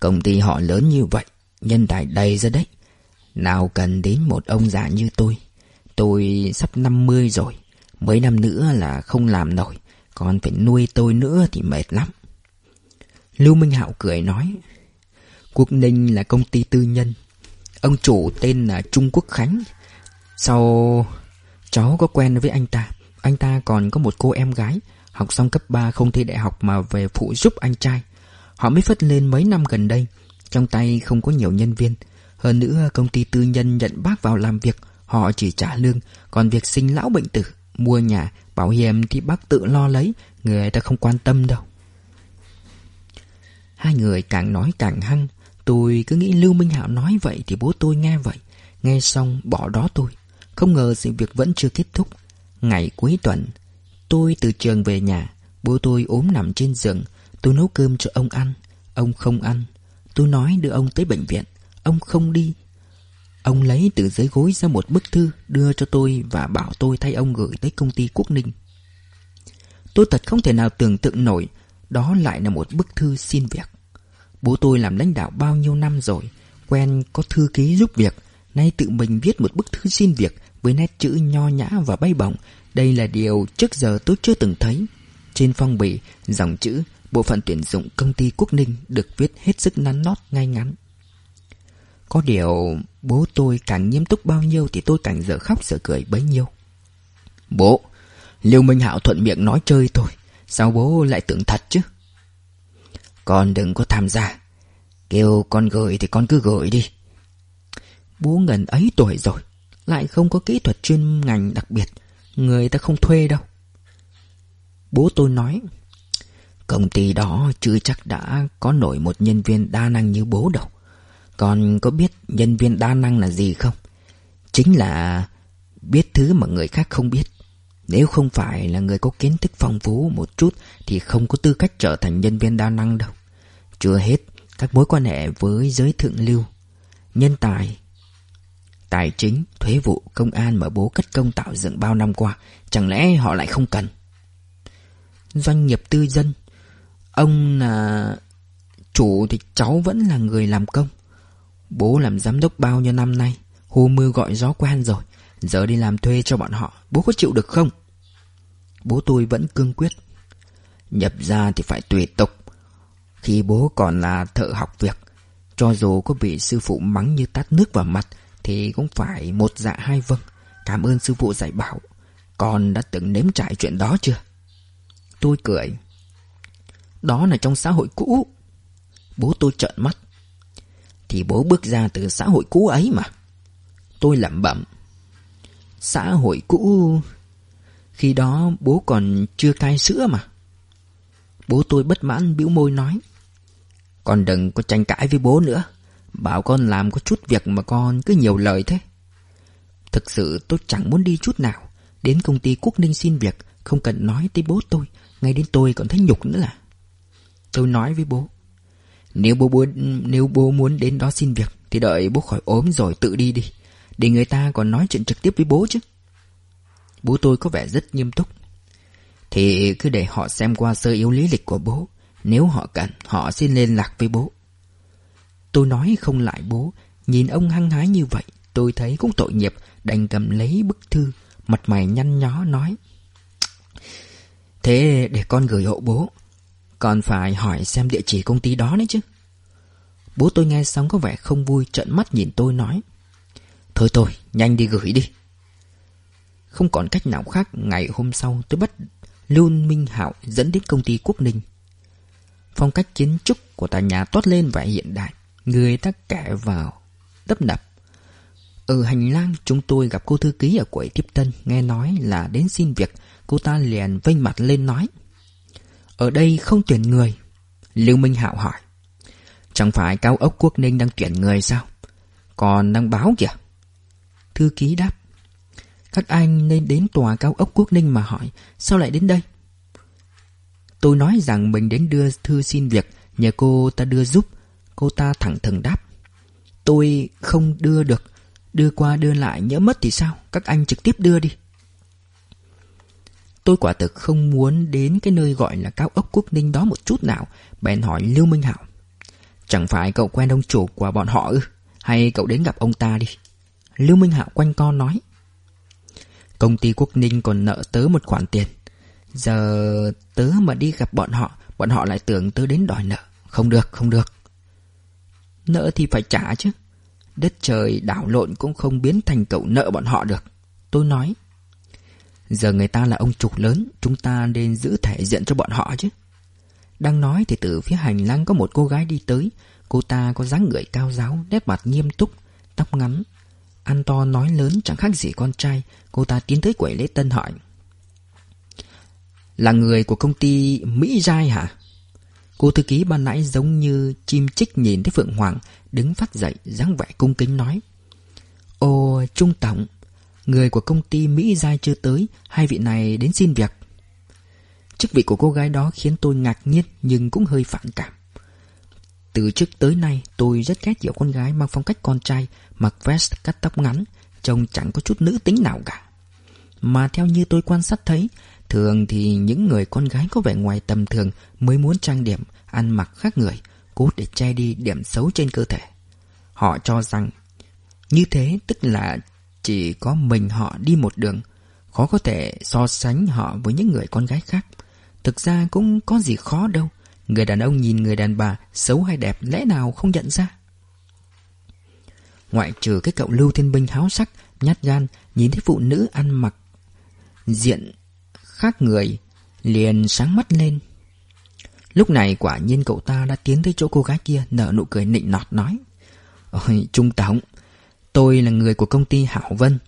công ty họ lớn như vậy, nhân tài đầy ra đấy. Nào cần đến một ông già như tôi. Tôi sắp 50 rồi, mấy năm nữa là không làm nổi, còn phải nuôi tôi nữa thì mệt lắm. Lưu Minh Hạo cười nói, Quốc Ninh là công ty tư nhân, ông chủ tên là Trung Quốc Khánh. Sau cháu có quen với anh ta, anh ta còn có một cô em gái, học xong cấp 3 không thi đại học mà về phụ giúp anh trai. Họ mới phất lên mấy năm gần đây, trong tay không có nhiều nhân viên. Hơn nữa công ty tư nhân nhận bác vào làm việc. Họ chỉ trả lương Còn việc sinh lão bệnh tử. Mua nhà, bảo hiểm thì bác tự lo lấy. Người ta không quan tâm đâu. Hai người càng nói càng hăng. Tôi cứ nghĩ Lưu Minh Hạo nói vậy Thì bố tôi nghe vậy. Nghe xong bỏ đó tôi. Không ngờ sự việc vẫn chưa kết thúc. Ngày cuối tuần, Tôi từ trường về nhà. Bố tôi ốm nằm trên giường. Tôi nấu cơm cho ông ăn. Ông không ăn. Tôi nói đưa ông tới bệnh viện. Ông không đi. Ông lấy từ dưới gối ra một bức thư đưa cho tôi và bảo tôi thay ông gửi tới công ty Quốc Ninh. Tôi thật không thể nào tưởng tượng nổi. Đó lại là một bức thư xin việc. Bố tôi làm lãnh đạo bao nhiêu năm rồi, quen có thư ký giúp việc, nay tự mình viết một bức thư xin việc với nét chữ nho nhã và bay bổng. Đây là điều trước giờ tôi chưa từng thấy. Trên phong bì, dòng chữ Bộ phận tuyển dụng công ty Quốc Ninh được viết hết sức nắn nót ngay ngắn. Có điều bố tôi càng nghiêm túc bao nhiêu Thì tôi càng dở khóc dở cười bấy nhiêu Bố Liêu Minh Hạo thuận miệng nói chơi thôi Sao bố lại tưởng thật chứ con đừng có tham gia. Kêu con gửi thì con cứ gửi đi. Bố ngần ấy tuổi rồi, Lại không có kỹ thuật chuyên ngành đặc biệt. Người ta không thuê đâu. Bố tôi nói, Công ty đó chưa chắc đã có nổi một nhân viên đa năng như bố đâu. Con có biết nhân viên đa năng là gì không? Chính là biết thứ mà người khác không biết. Nếu không phải là người có kiến thức phong phú một chút Thì không có tư cách trở thành nhân viên đa năng đâu. Chưa hết các mối quan hệ với giới thượng lưu Nhân tài Tài chính, thuế vụ, công an mà bố cất công tạo dựng bao năm qua Chẳng lẽ họ lại không cần? Doanh nghiệp tư dân Ông là chủ thì cháu vẫn là người làm công. Bố làm giám đốc bao nhiêu năm nay Hô mưa gọi gió quen rồi Giờ đi làm thuê cho bọn họ Bố có chịu được không? Bố tôi vẫn cương quyết Nhập ra thì phải tùy tục khi bố còn là thợ học việc, Cho dù có bị sư phụ mắng như tát nước vào mặt, Thì cũng phải một dạ hai vâng. Cảm ơn sư phụ dạy bảo. Con đã từng nếm trải chuyện đó chưa? Tôi cười. Đó là trong xã hội cũ. Bố tôi trợn mắt. Thì bố bước ra từ xã hội cũ ấy mà. Tôi lẩm bẩm. Xã hội cũ? Khi đó bố còn chưa cai sữa mà. Bố tôi bất mãn bĩu môi nói. Con đừng có tranh cãi với bố nữa. Bảo con làm có chút việc mà con cứ nhiều lời thế. Thực sự tôi chẳng muốn đi chút nào. Đến công ty Quốc Ninh xin việc Không cần nói tới bố tôi. Ngay đến tôi còn thấy nhục nữa là Tôi nói với bố. Nếu bố muốn, nếu bố muốn đến đó xin việc Thì đợi bố khỏi ốm rồi tự đi đi. Để người ta còn nói chuyện trực tiếp với bố chứ. Bố tôi có vẻ rất nghiêm túc. Thì cứ để họ xem qua sơ yếu lý lịch của bố. Nếu họ cần Họ xin liên lạc với bố. Tôi nói không lại bố. Nhìn ông hăng hái như vậy, Tôi thấy cũng tội nghiệp. Đành cầm lấy bức thư, Mặt mày nhăn nhó nói, Thế để con gửi hộ bố. Còn phải hỏi xem địa chỉ công ty đó nữa chứ. Bố tôi nghe xong có vẻ không vui, trợn mắt nhìn tôi nói, Thôi thôi, nhanh đi gửi đi. Không còn cách nào khác, Ngày hôm sau tôi bắt Lưu Minh Hạo dẫn đến công ty Quốc Ninh. Phong cách kiến trúc của tòa nhà toát lên vẻ hiện đại. Người ta kẻ vào Tấp nập. Ở hành lang, chúng tôi gặp cô thư ký ở quầy tiếp tân, Nghe nói là đến xin việc. Cô ta liền vênh mặt lên nói, Ở đây không tuyển người. Lưu Minh Hạo hỏi, Chẳng phải cao ốc quốc ninh đang tuyển người sao? Còn đang báo kìa. Thư ký đáp, Các anh nên đến tòa cao ốc quốc ninh mà hỏi, Sao lại đến đây? Tôi nói rằng mình đến đưa thư xin việc, Nhờ cô ta đưa giúp. Cô ta thẳng thừng đáp. Tôi không đưa được. Đưa qua đưa lại, nhỡ mất thì sao? Các anh trực tiếp đưa đi. Tôi quả thực không muốn đến cái nơi gọi là cao ốc quốc ninh đó một chút nào, Bèn hỏi Lưu Minh Hảo. Chẳng phải cậu quen ông chủ của bọn họ ư? Hay cậu đến gặp ông ta đi? Lưu Minh Hạo quanh co nói. Công ty quốc ninh còn nợ tớ một khoản tiền. Giờ tớ mà đi gặp bọn họ Bọn họ lại tưởng tớ đến đòi nợ. Không được, không được. Nợ thì phải trả chứ. Đất trời đảo lộn cũng không biến thành cậu nợ bọn họ được. Tôi nói Giờ người ta là ông trục lớn Chúng ta nên giữ thể diện cho bọn họ chứ. Đang nói thì từ phía hành lang có một cô gái đi tới. Cô ta có dáng người cao giáo Nét mặt nghiêm túc Tóc ngắn. Ăn to nói lớn chẳng khác gì con trai. Cô ta tiến tới quầy lễ tân hỏi là người của công ty Mỹ Giai hả? Cô thư ký ban nãy giống như chim chích nhìn thấy Phượng Hoàng Đứng phát dậy, dáng vẻ cung kính nói Ồ Trung Tổng, Người của công ty Mỹ Giai chưa tới, Hai vị này đến xin việc. Chức vị của cô gái đó khiến tôi ngạc nhiên Nhưng cũng hơi phản cảm. Từ trước tới nay, tôi rất ghét kiểu con gái mang phong cách con trai, Mặc vest cắt tóc ngắn, Trông chẳng có chút nữ tính nào cả. Mà theo như tôi quan sát thấy Thường thì những người con gái có vẻ ngoài tầm thường Mới muốn trang điểm, Ăn mặc khác người, Cố để che đi điểm xấu trên cơ thể. Họ cho rằng Như thế tức là chỉ có mình họ đi một đường, Khó có thể so sánh họ với những người con gái khác. Thực ra cũng có gì khó đâu, Người đàn ông nhìn người đàn bà Xấu hay đẹp lẽ nào không nhận ra. Ngoại trừ cái cậu Lưu Thiên Binh háo sắc, Nhát gan, Nhìn thấy phụ nữ ăn mặc Diện khác người Liền sáng mắt lên. Lúc này quả nhiên cậu ta đã tiến tới chỗ cô gái kia Nở nụ cười nịnh nọt nói Ôi Trung Tổng Tôi là người của công ty Hảo Vân.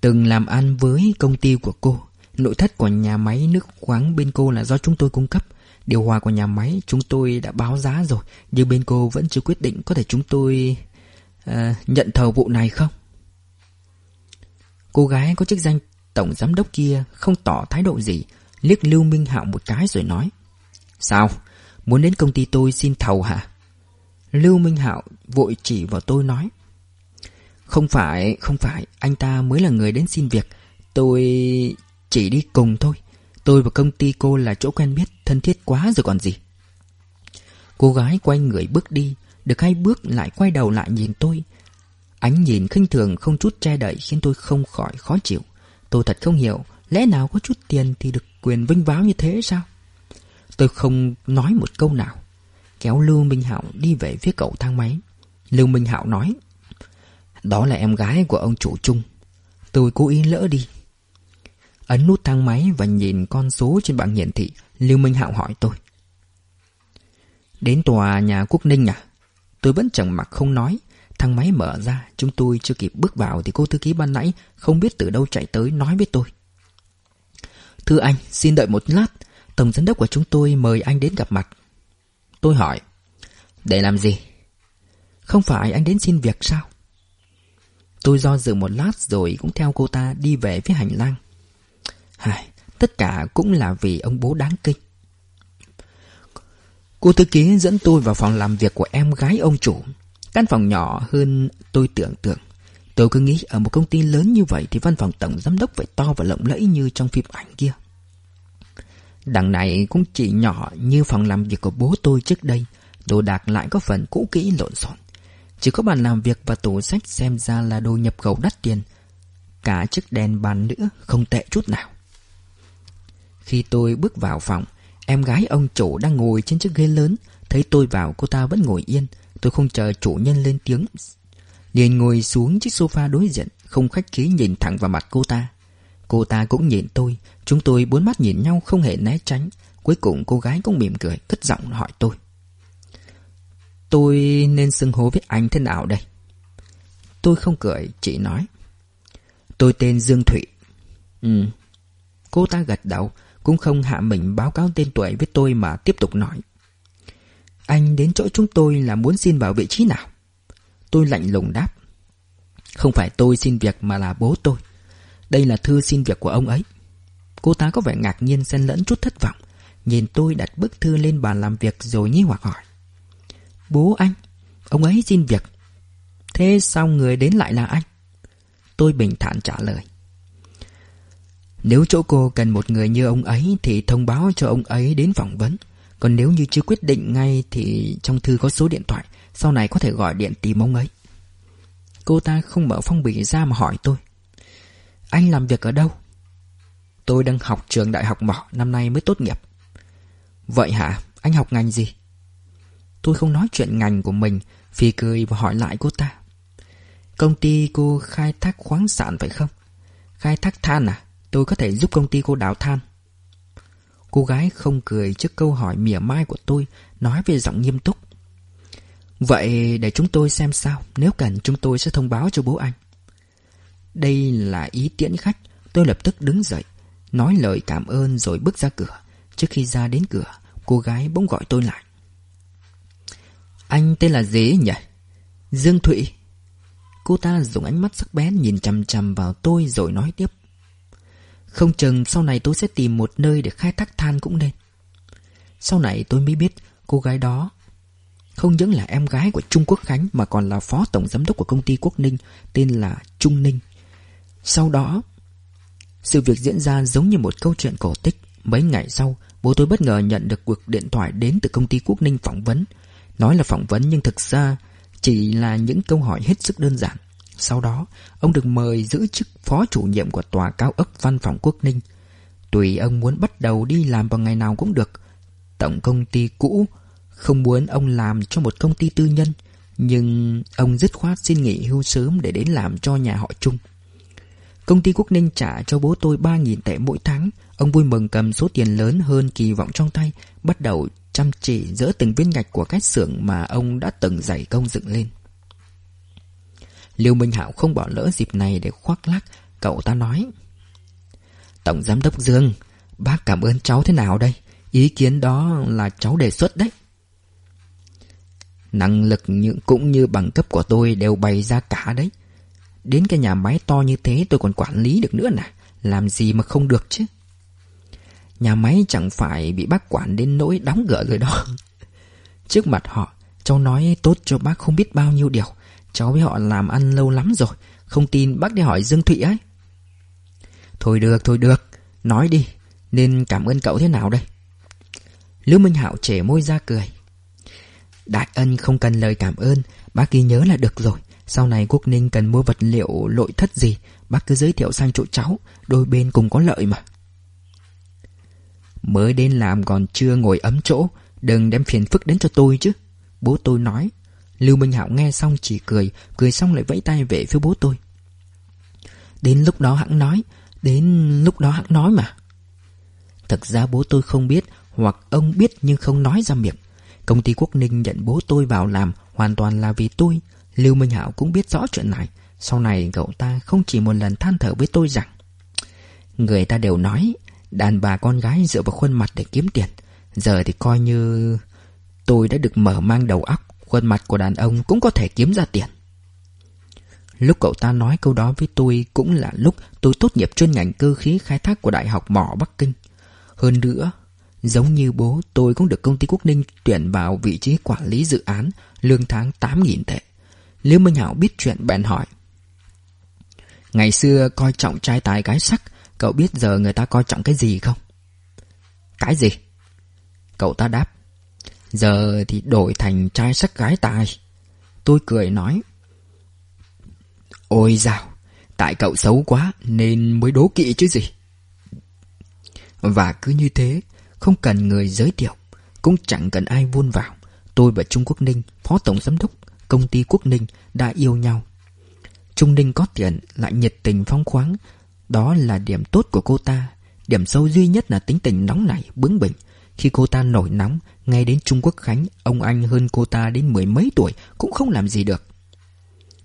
Từng làm ăn với công ty của cô Nội thất của nhà máy nước khoáng bên cô là do chúng tôi cung cấp. Điều hòa của nhà máy chúng tôi đã báo giá rồi Nhưng bên cô vẫn chưa quyết định Có thể chúng tôi uh, nhận thầu vụ này không? Cô gái có chức danh tổng giám đốc kia Không tỏ thái độ gì Liếc Lưu Minh Hạo một cái rồi nói Sao? Muốn đến công ty tôi xin thầu hả? Lưu Minh Hạo vội chỉ vào tôi nói Không phải, không phải Anh ta mới là người đến xin việc. Tôi chỉ đi cùng thôi. Tôi và công ty cô là chỗ quen biết Thân thiết quá rồi còn gì. Cô gái quay người bước đi Được hai bước lại quay đầu lại nhìn tôi. Ánh nhìn khinh thường không chút che đậy Khiến tôi không khỏi khó chịu. Tôi thật không hiểu, Lẽ nào có chút tiền thì được quyền vinh váo như thế sao? Tôi không nói một câu nào. Kéo Lưu Minh Hạo đi về phía cậu thang máy. Lưu Minh Hạo nói, Đó là em gái của ông chủ chung Tôi cố ý lỡ đi. Ấn nút thang máy và nhìn con số trên bảng hiển thị, Lưu Minh Hạo hỏi tôi, Đến tòa nhà Quốc Ninh à? Tôi vẫn chẳng mặc không nói. Thang máy mở ra Chúng tôi chưa kịp bước vào Thì cô thư ký ban nãy Không biết từ đâu chạy tới nói với tôi. Thưa anh xin đợi một lát Tổng giám đốc của chúng tôi mời anh đến gặp mặt. Tôi hỏi Để làm gì? Không phải anh đến xin việc sao? Tôi do dự một lát rồi cũng theo cô ta đi về phía hành lang. Hài, tất cả cũng là vì ông bố đáng kinh. Cô thư ký dẫn tôi vào phòng làm việc của em gái ông chủ. Căn phòng nhỏ hơn tôi tưởng tượng. Tôi cứ nghĩ ở một công ty lớn như vậy thì văn phòng tổng giám đốc phải to và lộng lẫy như trong phim ảnh kia. Đằng này cũng chỉ nhỏ như phòng làm việc của bố tôi trước đây. Đồ đạc lại có phần cũ kỹ lộn xộn. Chỉ có bàn làm việc và tủ sách xem ra là đồ nhập khẩu đắt tiền. Cả chiếc đèn bàn nữa không tệ chút nào. Khi tôi bước vào phòng, em gái ông chủ đang ngồi trên chiếc ghế lớn. Thấy tôi vào cô ta vẫn ngồi yên. Tôi không chờ chủ nhân lên tiếng. liền ngồi xuống chiếc sofa đối diện, không khách khí nhìn thẳng vào mặt cô ta. Cô ta cũng nhìn tôi, chúng tôi bốn mắt nhìn nhau không hề né tránh. Cuối cùng cô gái cũng mỉm cười, cất giọng hỏi tôi. Tôi nên xưng hô với anh thế nào đây? Tôi không cười, chỉ nói. Tôi tên Dương Thụy. Ừ. Cô ta gật đầu, cũng không hạ mình báo cáo tên tuổi với tôi mà tiếp tục nói. Anh đến chỗ chúng tôi là muốn xin vào vị trí nào? Tôi lạnh lùng đáp. Không phải tôi xin việc mà là bố tôi. Đây là thư xin việc của ông ấy. Cô ta có vẻ ngạc nhiên xen lẫn chút thất vọng. Nhìn tôi đặt bức thư lên bàn làm việc rồi nhí hoặc hỏi. Bố anh, ông ấy xin việc. Thế sao người đến lại là anh? Tôi bình thản trả lời. Nếu chỗ cô cần một người như ông ấy thì thông báo cho ông ấy đến phỏng vấn. Còn nếu như chưa quyết định ngay thì trong thư có số điện thoại, sau này có thể gọi điện tìm ông ấy. Cô ta không mở phong bì ra mà hỏi tôi. Anh làm việc ở đâu? Tôi đang học trường đại học mỏ, năm nay mới tốt nghiệp. Vậy hả? Anh học ngành gì? Tôi không nói chuyện ngành của mình, phì cười và hỏi lại cô ta. Công ty cô khai thác khoáng sản phải không? Khai thác than à? Tôi có thể giúp công ty cô đào than Cô gái không cười trước câu hỏi mỉa mai của tôi, Nói về giọng nghiêm túc. Vậy để chúng tôi xem sao, Nếu cần chúng tôi sẽ thông báo cho bố anh. Đây là ý tiễn khách, Tôi lập tức đứng dậy, Nói lời cảm ơn rồi bước ra cửa. Trước khi ra đến cửa, Cô gái bỗng gọi tôi lại. Anh tên là gì nhỉ? Dương Thụy. Cô ta dùng ánh mắt sắc bén nhìn chằm chằm vào tôi rồi nói tiếp không chừng sau này tôi sẽ tìm một nơi để khai thác than cũng nên. Sau này tôi mới biết cô gái đó Không những là em gái của Trung Quốc Khánh Mà còn là phó tổng giám đốc của công ty Quốc Ninh, Tên là Trung Ninh. Sau đó, Sự việc diễn ra giống như một câu chuyện cổ tích. Mấy ngày sau, Bố tôi bất ngờ nhận được cuộc điện thoại đến từ công ty Quốc Ninh phỏng vấn. Nói là phỏng vấn nhưng thực ra Chỉ là những câu hỏi hết sức đơn giản sau đó, ông được mời giữ chức phó chủ nhiệm của tòa cao ốc văn phòng quốc ninh. Tùy ông muốn bắt đầu đi làm vào ngày nào cũng được. Tổng công ty cũ không muốn ông làm cho một công ty tư nhân, Nhưng ông dứt khoát xin nghỉ hưu sớm để đến làm cho nhà họ Trung. Công ty Quốc Ninh trả cho bố tôi 3.000 tệ mỗi tháng. Ông vui mừng cầm số tiền lớn hơn kỳ vọng trong tay, bắt đầu chăm chỉ dỡ từng viên gạch của cái xưởng mà ông đã từng dày công dựng lên. Lưu Minh Hạo không bỏ lỡ dịp này để khoác lác, cậu ta nói. Tổng Giám đốc Dương, bác cảm ơn cháu thế nào đây? Ý kiến đó là cháu đề xuất đấy. Năng lực những cũng như bằng cấp của tôi đều bày ra cả đấy. Đến cái nhà máy to như thế tôi còn quản lý được nữa nè. Làm gì mà không được chứ. Nhà máy chẳng phải bị bác quản đến nỗi đóng cửa rồi đó. Trước mặt họ, cháu nói tốt cho bác không biết bao nhiêu điều. Cháu với họ làm ăn lâu lắm rồi. Không tin bác đi hỏi Dương Thụy ấy. Thôi được, thôi được. Nói đi. Nên cảm ơn cậu thế nào đây? Lưu Minh Hạo trẻ môi ra cười. Đại ân không cần lời cảm ơn, bác ghi nhớ là được rồi. Sau này Quốc Ninh cần mua vật liệu lội thất gì, bác cứ giới thiệu sang chỗ cháu, đôi bên cùng có lợi mà. Mới đến làm còn chưa ngồi ấm chỗ, đừng đem phiền phức đến cho tôi chứ. Bố tôi nói. Lưu Minh Hạo nghe xong chỉ cười, cười xong lại vẫy tay về phía bố tôi. Đến lúc đó hắn nói, đến lúc đó hắn nói mà. Thực ra bố tôi không biết, hoặc ông biết nhưng không nói ra miệng. Công ty Quốc Ninh nhận bố tôi vào làm hoàn toàn là vì tôi. Lưu Minh Hạo cũng biết rõ chuyện này. Sau này cậu ta không chỉ một lần than thở với tôi rằng Người ta đều nói Đàn bà con gái dựa vào khuôn mặt để kiếm tiền Giờ thì coi như Tôi đã được mở mang đầu óc Khuôn mặt của đàn ông cũng có thể kiếm ra tiền. Lúc cậu ta nói câu đó với tôi Cũng là lúc tôi tốt nghiệp chuyên ngành cơ khí khai thác của Đại học Mỏ Bắc Kinh. Hơn nữa, Giống như bố, tôi cũng được công ty Quốc Ninh tuyển vào vị trí quản lý dự án, Lương tháng 8.000 tệ. Liêu Minh Hảo biết chuyện bèn hỏi. Ngày xưa coi trọng trai tài gái sắc, Cậu biết giờ người ta coi trọng cái gì không? Cái gì? Cậu ta đáp. Giờ thì đổi thành trai sắc gái tài. Tôi cười nói. Ôi dào Tại cậu xấu quá Nên mới đố kỵ chứ gì. Và cứ như thế Không cần người giới thiệu Cũng chẳng cần ai vun vào. Tôi và Trung Quốc Ninh Phó Tổng Giám đốc Công ty Quốc Ninh đã yêu nhau. Trung Ninh có tiền Lại nhiệt tình phong khoáng. Đó là điểm tốt của cô ta. Điểm sâu duy nhất là tính tình nóng nảy, bướng bỉnh. Khi cô ta nổi nóng ngay đến Trung Quốc Khánh Ông anh hơn cô ta đến mười mấy tuổi Cũng không làm gì được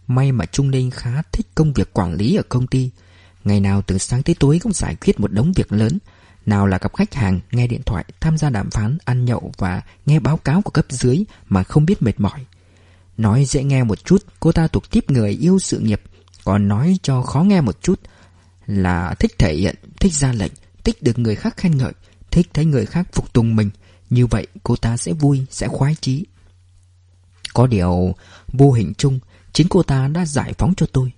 May mà Trung Ninh khá thích công việc quản lý ở công ty Ngày nào từ sáng tới tối cũng giải quyết một đống việc lớn nào là gặp khách hàng, nghe điện thoại, tham gia đàm phán, ăn nhậu và nghe báo cáo của cấp dưới mà không biết mệt mỏi. Nói dễ nghe một chút, cô ta thuộc tiếp người yêu sự nghiệp, còn nói cho khó nghe một chút là thích thể hiện, thích ra lệnh, thích được người khác khen ngợi, thích thấy người khác phục tùng mình. Như vậy cô ta sẽ vui, sẽ khoái chí. Có điều, vô hình chung, chính cô ta đã giải phóng cho tôi.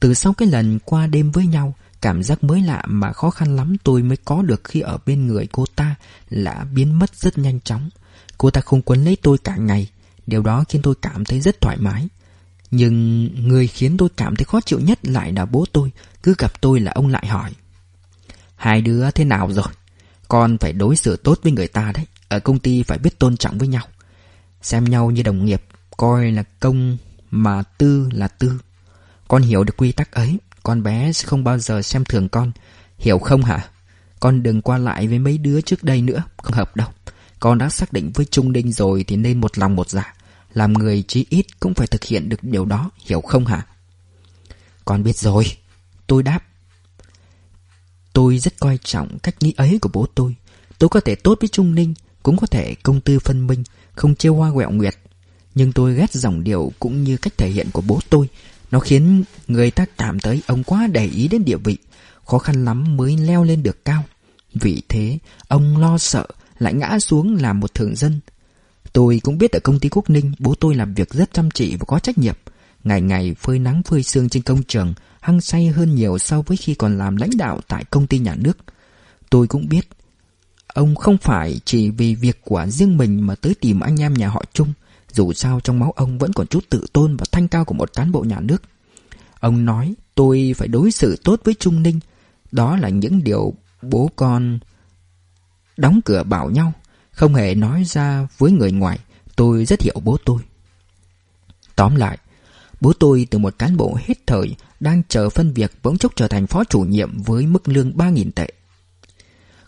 Từ sau cái lần qua đêm với nhau, Cảm giác mới lạ mà khó khăn lắm tôi mới có được khi ở bên người cô ta là biến mất rất nhanh chóng. Cô ta không quấn lấy tôi cả ngày, điều đó khiến tôi cảm thấy rất thoải mái. Nhưng người khiến tôi cảm thấy khó chịu nhất lại là bố tôi, cứ gặp tôi là ông lại hỏi. Hai đứa thế nào rồi? Con phải đối xử tốt với người ta đấy, ở công ty phải biết tôn trọng với nhau. Xem nhau như đồng nghiệp, coi là công mà tư là tư. Con hiểu được quy tắc ấy, con bé sẽ không bao giờ xem thường con. Hiểu không hả? Con đừng qua lại với mấy đứa trước đây nữa Không hợp đâu. Con đã xác định với Trung Đinh rồi Thì nên một lòng một dạ. Làm người chí ít cũng phải thực hiện được điều đó Hiểu không hả? Con biết rồi. Tôi đáp. Tôi rất coi trọng cách nghĩ ấy của bố tôi. Tôi có thể tốt với Trung Ninh cũng có thể công tư phân minh, Không chê hoa quẹo nguyệt. Nhưng tôi ghét dòng điệu cũng như cách thể hiện của bố tôi. Nó khiến người ta cảm thấy ông quá để ý đến địa vị. Khó khăn lắm mới leo lên được cao. Vì thế, ông lo sợ, lại ngã xuống làm một thường dân. Tôi cũng biết ở công ty Quốc Ninh, Bố tôi làm việc rất chăm chỉ và có trách nhiệm. Ngày ngày phơi nắng phơi sương trên công trường, Hăng say hơn nhiều so với khi còn làm lãnh đạo tại công ty nhà nước. Tôi cũng biết Ông không phải chỉ vì việc của riêng mình mà tới tìm anh em nhà họ chung dù sao trong máu ông vẫn còn chút tự tôn và thanh cao của một cán bộ nhà nước. Ông nói tôi phải đối xử tốt với Trung Ninh. Đó là những điều bố con đóng cửa bảo nhau. Không hề nói ra với người ngoài. Tôi rất hiểu bố tôi. Tóm lại, bố tôi từ một cán bộ hết thời đang chờ phân việc bỗng chốc trở thành phó chủ nhiệm với mức lương 3.000 tệ.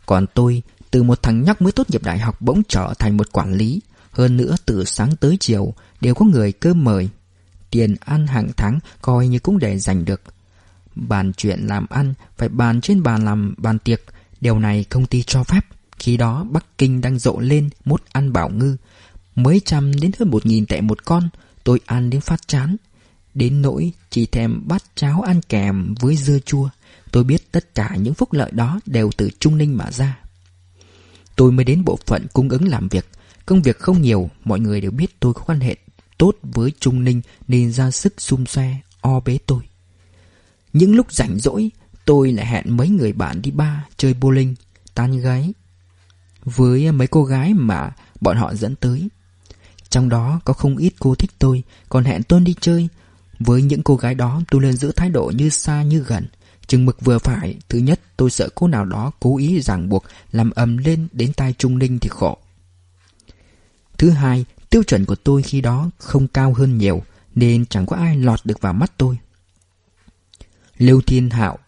Còn tôi, từ một thằng nhóc mới tốt nghiệp đại học bỗng trở thành một quản lý, hơn nữa từ sáng tới chiều đều có người cơm mời. Tiền ăn hàng tháng coi như cũng để dành được. Bàn chuyện làm ăn phải bàn trên bàn làm bàn tiệc, điều này công ty cho phép. Khi đó Bắc Kinh đang rộ lên mốt ăn bảo ngư, mấy trăm đến hơn một nghìn tệ một con, tôi ăn đến phát chán. Đến nỗi chỉ thèm bát cháo ăn kèm với dưa chua. Tôi biết tất cả những phúc lợi đó đều từ Trung Ninh mà ra. Tôi mới đến bộ phận cung ứng làm việc. Công việc không nhiều, mọi người đều biết tôi có quan hệ tốt với Trung Ninh nên ra sức xung xoe, o bế tôi. Những lúc rảnh rỗi, tôi lại hẹn mấy người bạn đi bar chơi bowling, tan gái. Với mấy cô gái mà bọn họ dẫn tới. Trong đó có không ít cô thích tôi, còn hẹn tôi đi chơi. Với những cô gái đó tôi luôn giữ thái độ như xa như gần. Chừng mực vừa phải, thứ nhất tôi sợ cô nào đó cố ý ràng buộc làm ầm lên đến tai Trung Ninh thì khổ. Thứ hai, tiêu chuẩn của tôi khi đó không cao hơn nhiều nên chẳng có ai lọt được vào mắt tôi. Lưu Thiên Hạo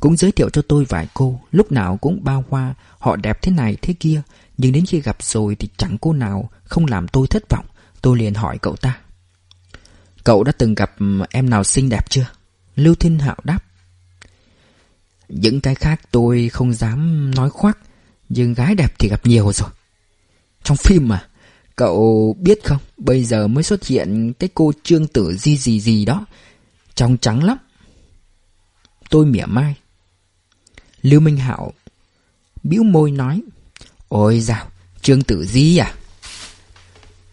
cũng giới thiệu cho tôi vài cô, lúc nào cũng bao hoa, họ đẹp thế này thế kia, nhưng đến khi gặp rồi thì chẳng cô nào không làm tôi thất vọng. Tôi liền hỏi cậu ta. Cậu đã từng gặp ừ, em nào xinh đẹp chưa? Lưu Thiên Hạo đáp. Những cái khác tôi không dám nói khoác, nhưng gái đẹp thì gặp nhiều rồi. Trong phim mà, cậu biết không, bây giờ mới xuất hiện cái cô trương tử gì gì gì đó, trong trắng lắm. Tôi mỉa mai. Lưu Minh Hạo bĩu môi nói, Ôi dào, trương tử di à?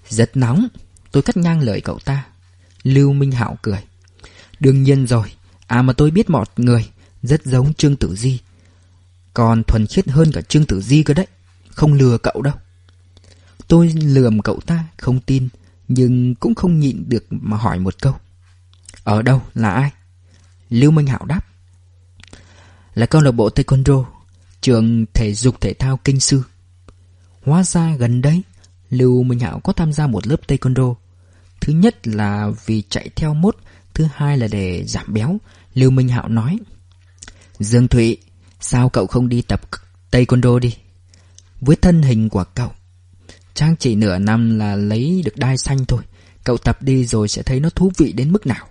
Rất nóng, tôi cắt ngang lời cậu ta. Lưu Minh Hạo cười. Đương nhiên rồi, à mà tôi biết một người, rất giống Trương Tử Di. Còn thuần khiết hơn cả Trương Tử Di cơ đấy. Không lừa cậu đâu. Tôi lườm cậu ta, không tin, nhưng cũng không nhịn được mà hỏi một câu. Ở đâu, là ai? Lưu Minh hảo đáp. Là câu lạc bộ Taekwondo, trường thể dục thể thao kinh sư. Hóa ra gần đây, Lưu Minh hảo có tham gia một lớp Taekwondo. Thứ nhất là vì chạy theo mốt, thứ hai là để giảm béo. Lưu Minh Hạo nói. Dương Thụy, sao cậu không đi tập Taekwondo đi? Với thân hình của cậu, Trang chỉ nửa năm là lấy được đai xanh thôi. Cậu tập đi rồi sẽ thấy nó thú vị đến mức nào.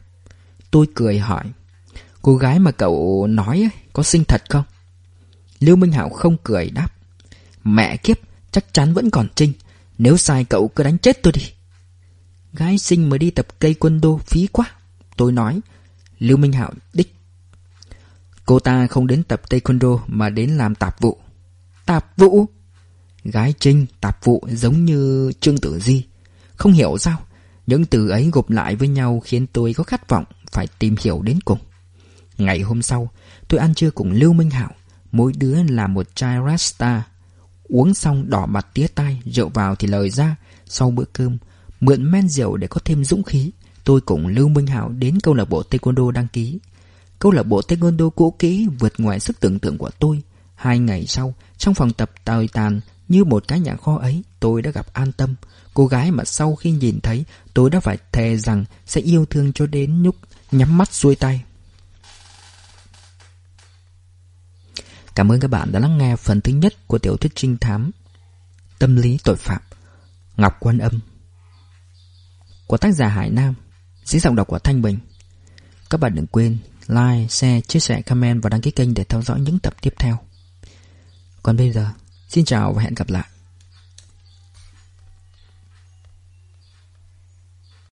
Tôi cười hỏi. Cô gái mà cậu nói ấy, có xinh thật không? Lưu Minh Hảo không cười đáp. Mẹ kiếp, chắc chắn vẫn còn trinh. Nếu sai cậu cứ đánh chết tôi đi. Gái xinh mới đi tập cây quân đô phí quá. Tôi nói. Lưu Minh Hảo đích Cô ta không đến tập taekwondo mà đến làm tạp vụ. Tạp vụ? Gái trinh, tạp vụ giống như Trương Tử Di. Không hiểu sao, những từ ấy gộp lại với nhau khiến tôi có khát vọng phải tìm hiểu đến cùng. Ngày hôm sau, tôi ăn trưa cùng Lưu Minh Hảo, mỗi đứa là một chai Rasta. Uống xong đỏ mặt tía tai, rượu vào thì lời ra, sau bữa cơm, mượn men rượu để có thêm dũng khí, tôi cùng Lưu Minh Hảo đến câu lạc bộ taekwondo đăng ký. Câu lạc bộ taekwondo cũ kỹ vượt ngoài sức tưởng tượng của tôi. Hai ngày sau, trong phòng tập tồi tàn như một cái nhà kho ấy, tôi đã gặp an tâm. Cô gái mà sau khi nhìn thấy, tôi đã phải thề rằng sẽ yêu thương cho đến nhúc nhắm mắt xuôi tay. Cảm ơn các bạn đã lắng nghe phần thứ nhất của tiểu thuyết trinh thám Tâm lý tội phạm Ngọc Quan Âm Của tác giả Hải Nam Dưới giọng đọc của Thanh Bình Các bạn đừng quên like, share, chia sẻ, comment và đăng ký kênh để theo dõi những tập tiếp theo. Còn bây giờ, xin chào và hẹn gặp lại.